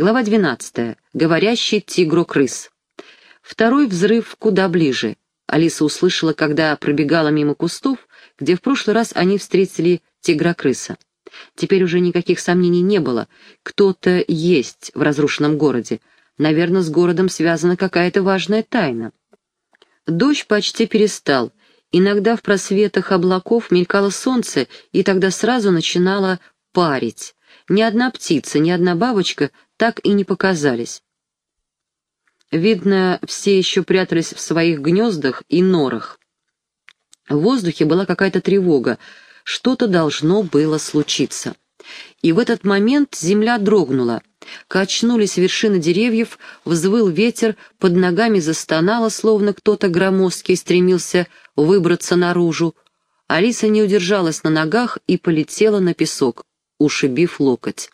Глава 12. Говорящий тигру-крыс. Второй взрыв куда ближе. Алиса услышала, когда пробегала мимо кустов, где в прошлый раз они встретили тигра-крыса. Теперь уже никаких сомнений не было. Кто-то есть в разрушенном городе. Наверное, с городом связана какая-то важная тайна. Дождь почти перестал. Иногда в просветах облаков мелькало солнце, и тогда сразу начинало парить. Ни одна птица, ни одна бабочка так и не показались. Видно, все еще прятались в своих гнездах и норах. В воздухе была какая-то тревога, что-то должно было случиться. И в этот момент земля дрогнула. Качнулись вершины деревьев, взвыл ветер, под ногами застонало, словно кто-то громоздкий стремился выбраться наружу. Алиса не удержалась на ногах и полетела на песок, ушибив локоть.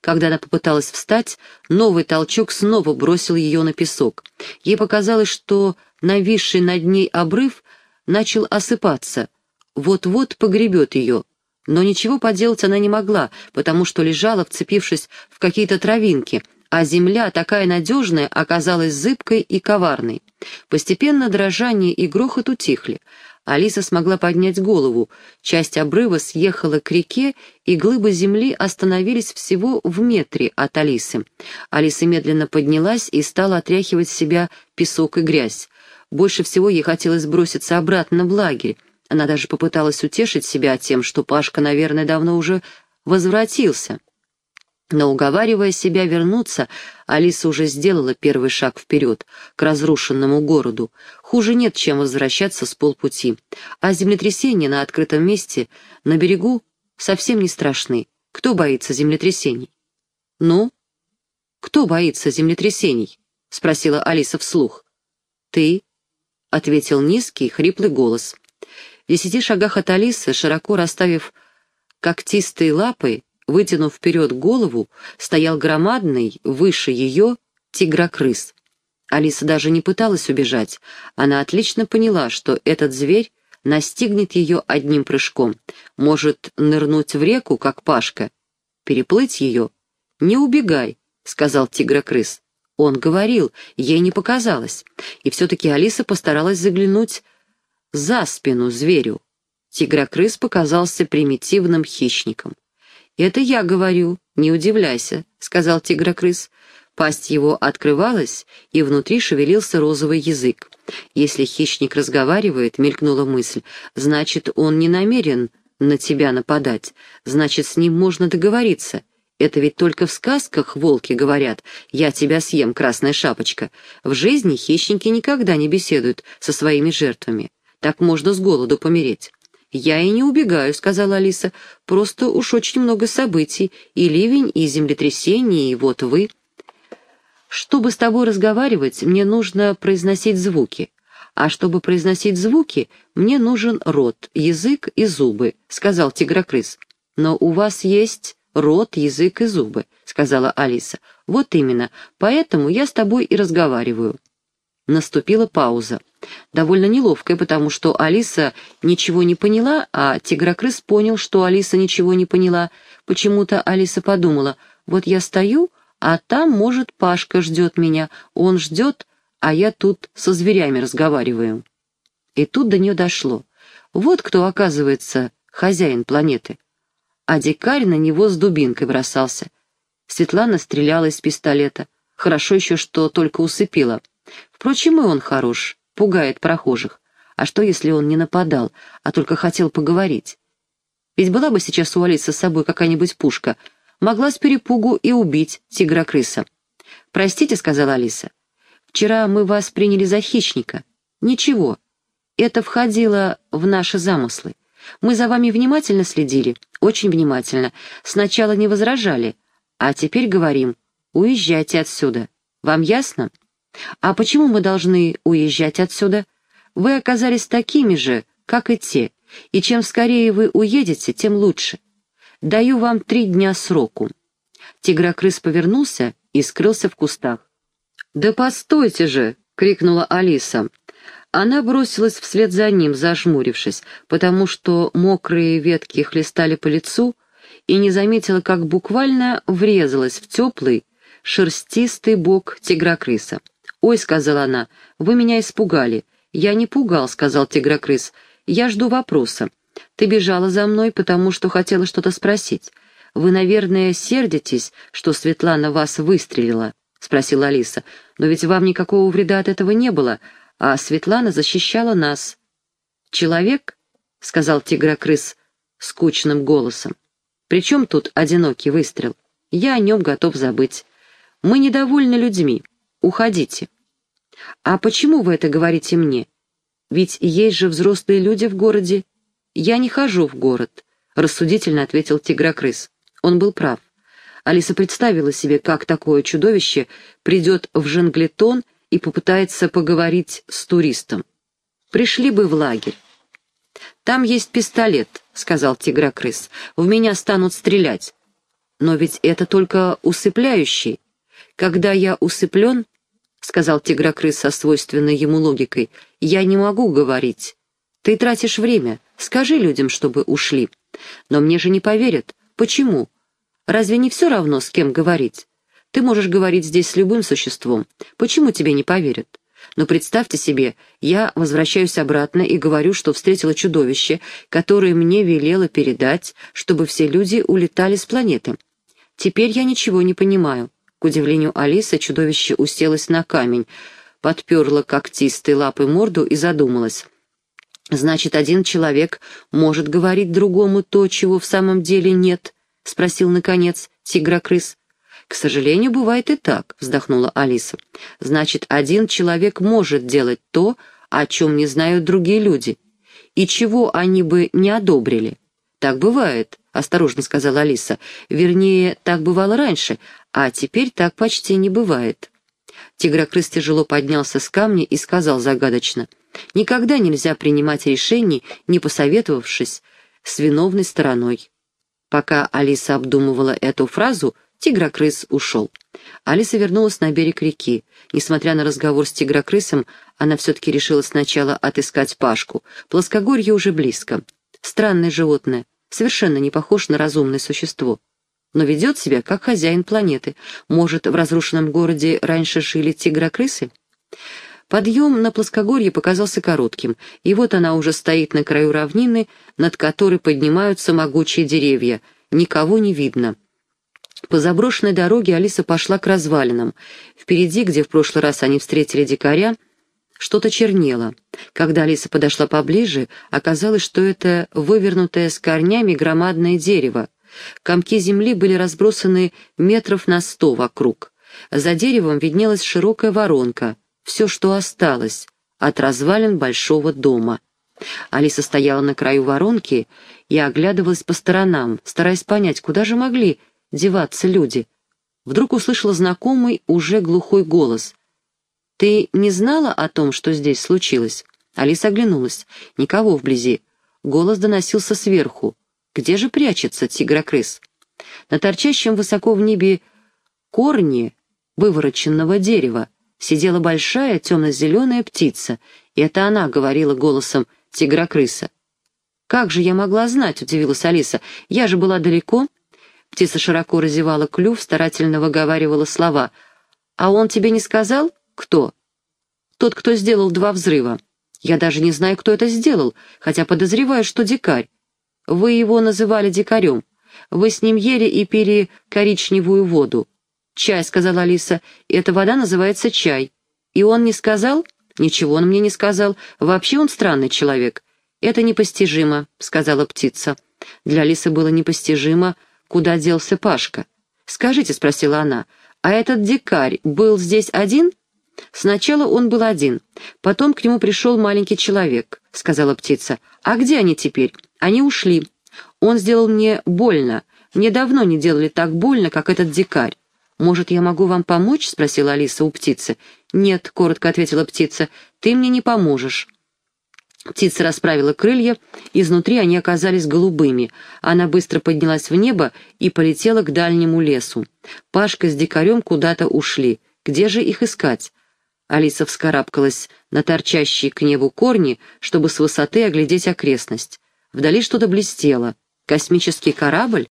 Когда она попыталась встать, новый толчок снова бросил ее на песок. Ей показалось, что нависший над ней обрыв начал осыпаться, вот-вот погребет ее. Но ничего поделать она не могла, потому что лежала, вцепившись в какие-то травинки, а земля, такая надежная, оказалась зыбкой и коварной. Постепенно дрожание и грохот утихли. Алиса смогла поднять голову. Часть обрыва съехала к реке, и глыбы земли остановились всего в метре от Алисы. Алиса медленно поднялась и стала отряхивать с себя песок и грязь. Больше всего ей хотелось броситься обратно в лагерь. Она даже попыталась утешить себя тем, что Пашка, наверное, давно уже возвратился. Но, уговаривая себя вернуться, Алиса уже сделала первый шаг вперед, к разрушенному городу. Хуже нет, чем возвращаться с полпути. А землетрясения на открытом месте, на берегу, совсем не страшны. Кто боится землетрясений? «Ну? Кто боится землетрясений?» — спросила Алиса вслух. «Ты?» — ответил низкий, хриплый голос. В десяти шагах от Алисы, широко расставив когтистые лапы, вытянув вперед голову, стоял громадный, выше ее, тигрокрыс. Алиса даже не пыталась убежать. Она отлично поняла, что этот зверь настигнет ее одним прыжком. Может нырнуть в реку, как Пашка. Переплыть ее? «Не убегай», — сказал тигрокрыс. Он говорил, ей не показалось. И все-таки Алиса постаралась заглянуть за спину зверю. Тигрокрыс показался примитивным хищником. «Это я говорю, не удивляйся», — сказал тигрокрыс. Пасть его открывалась, и внутри шевелился розовый язык. «Если хищник разговаривает», — мелькнула мысль, — «значит, он не намерен на тебя нападать, значит, с ним можно договориться». Это ведь только в сказках волки говорят «я тебя съем, красная шапочка». В жизни хищники никогда не беседуют со своими жертвами. Так можно с голоду помереть. «Я и не убегаю», — сказала Алиса. «Просто уж очень много событий. И ливень, и землетрясение, и вот вы». «Чтобы с тобой разговаривать, мне нужно произносить звуки. А чтобы произносить звуки, мне нужен рот, язык и зубы», — сказал тигрокрыс. «Но у вас есть рот, язык и зубы», — сказала Алиса. «Вот именно, поэтому я с тобой и разговариваю». Наступила пауза. Довольно неловкая, потому что Алиса ничего не поняла, а Тигрокрыс понял, что Алиса ничего не поняла. Почему-то Алиса подумала, вот я стою, а там, может, Пашка ждет меня. Он ждет, а я тут со зверями разговариваю. И тут до нее дошло. Вот кто, оказывается, хозяин планеты. А дикарь на него с дубинкой бросался. Светлана стреляла из пистолета. Хорошо еще, что только усыпила. Впрочем, и он хорош, пугает прохожих. А что, если он не нападал, а только хотел поговорить? Ведь была бы сейчас у Алисы с собой какая-нибудь пушка, могла с перепугу и убить тигра-крыса. «Простите», — сказала Алиса, — «вчера мы вас приняли за хищника». «Ничего, это входило в наши замыслы. Мы за вами внимательно следили, очень внимательно. Сначала не возражали, а теперь говорим, уезжайте отсюда. Вам ясно?» А почему мы должны уезжать отсюда? Вы оказались такими же, как и те, и чем скорее вы уедете, тем лучше. Даю вам три дня сроку». Тигрокрыс повернулся и скрылся в кустах. «Да постойте же!» — крикнула Алиса. Она бросилась вслед за ним, зажмурившись, потому что мокрые ветки хлестали по лицу, и не заметила, как буквально врезалась в теплый, шерстистый бок тигрокрыса. «Ой», — сказала она, — «вы меня испугали». «Я не пугал», — сказал тигрокрыс. «Я жду вопроса. Ты бежала за мной, потому что хотела что-то спросить. Вы, наверное, сердитесь, что Светлана вас выстрелила?» — спросила Алиса. «Но ведь вам никакого вреда от этого не было, а Светлана защищала нас». «Человек?» — сказал тигрокрыс скучным голосом. «При чем тут одинокий выстрел? Я о нем готов забыть. Мы недовольны людьми. Уходите». «А почему вы это говорите мне? Ведь есть же взрослые люди в городе». «Я не хожу в город», — рассудительно ответил тигрокрыс. Он был прав. Алиса представила себе, как такое чудовище придет в Жанглетон и попытается поговорить с туристом. Пришли бы в лагерь. «Там есть пистолет», — сказал тигрокрыс. «В меня станут стрелять». «Но ведь это только усыпляющий. Когда я усыплен, — сказал тигрокрыс со свойственной ему логикой, — «я не могу говорить. Ты тратишь время. Скажи людям, чтобы ушли. Но мне же не поверят. Почему? Разве не все равно, с кем говорить? Ты можешь говорить здесь с любым существом. Почему тебе не поверят? Но представьте себе, я возвращаюсь обратно и говорю, что встретила чудовище, которое мне велело передать, чтобы все люди улетали с планеты. Теперь я ничего не понимаю. Удивлению Алисы, чудовище уселось на камень, подперла когтистой лапой морду и задумалась. «Значит, один человек может говорить другому то, чего в самом деле нет?» — спросил, наконец, тигрокрыс. «К сожалению, бывает и так», — вздохнула Алиса. «Значит, один человек может делать то, о чем не знают другие люди, и чего они бы не одобрили. Так бывает, — осторожно сказала Алиса. «Вернее, так бывало раньше, а теперь так почти не бывает». Тигрокрыс тяжело поднялся с камня и сказал загадочно. «Никогда нельзя принимать решений, не посоветовавшись с виновной стороной». Пока Алиса обдумывала эту фразу, тигрокрыс ушел. Алиса вернулась на берег реки. Несмотря на разговор с тигрокрысом, она все-таки решила сначала отыскать Пашку. Плоскогорье уже близко. Странное животное совершенно не похож на разумное существо, но ведет себя как хозяин планеты. Может, в разрушенном городе раньше жили тигрокрысы? Подъем на плоскогорье показался коротким, и вот она уже стоит на краю равнины, над которой поднимаются могучие деревья. Никого не видно. По заброшенной дороге Алиса пошла к развалинам. Впереди, где в прошлый раз они встретили дикаря, что-то чернело. Когда Алиса подошла поближе, оказалось, что это вывернутое с корнями громадное дерево. Комки земли были разбросаны метров на сто вокруг. За деревом виднелась широкая воронка, все, что осталось, от развалин большого дома. Алиса стояла на краю воронки и оглядывалась по сторонам, стараясь понять, куда же могли деваться люди. Вдруг услышала знакомый, уже глухой голос — «Ты не знала о том, что здесь случилось?» Алиса оглянулась. Никого вблизи. Голос доносился сверху. «Где же прячется тигрокрыс?» На торчащем высоко в небе корне вывороченного дерева сидела большая темно-зеленая птица, и это она говорила голосом тигрокрыса. «Как же я могла знать?» — удивилась Алиса. «Я же была далеко». Птица широко разевала клюв, старательно выговаривала слова. «А он тебе не сказал?» «Кто?» «Тот, кто сделал два взрыва. Я даже не знаю, кто это сделал, хотя подозреваю, что дикарь. Вы его называли дикарем. Вы с ним ели и пили коричневую воду. «Чай», — сказала Алиса, — «эта вода называется чай». «И он не сказал?» «Ничего он мне не сказал. Вообще он странный человек». «Это непостижимо», — сказала птица. Для Алисы было непостижимо, куда делся Пашка. «Скажите», — спросила она, — «а этот дикарь был здесь один?» «Сначала он был один, потом к нему пришел маленький человек», — сказала птица. «А где они теперь? Они ушли. Он сделал мне больно. Мне давно не делали так больно, как этот дикарь. «Может, я могу вам помочь?» — спросила Алиса у птицы. «Нет», — коротко ответила птица, — «ты мне не поможешь». Птица расправила крылья, изнутри они оказались голубыми. Она быстро поднялась в небо и полетела к дальнему лесу. Пашка с дикарем куда-то ушли. Где же их искать? Алиса вскарабкалась на торчащие к небу корни, чтобы с высоты оглядеть окрестность. Вдали что-то блестело. Космический корабль?